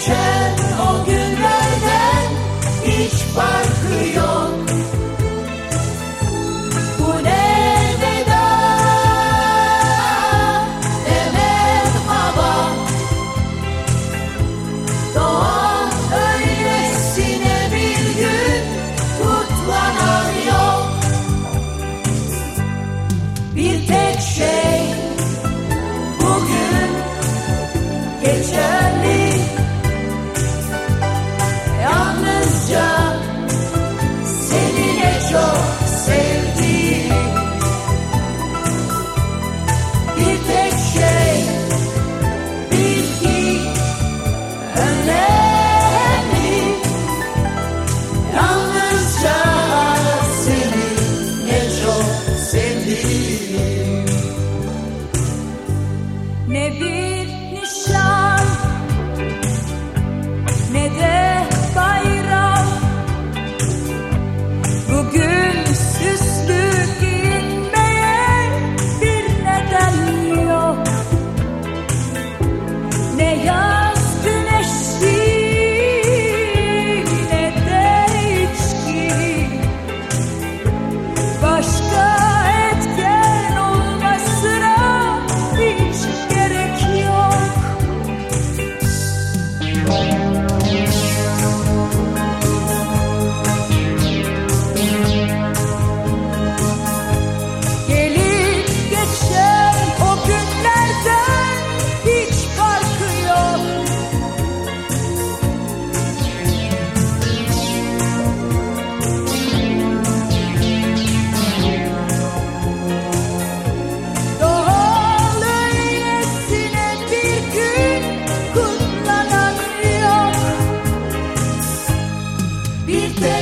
Geçen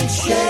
Bir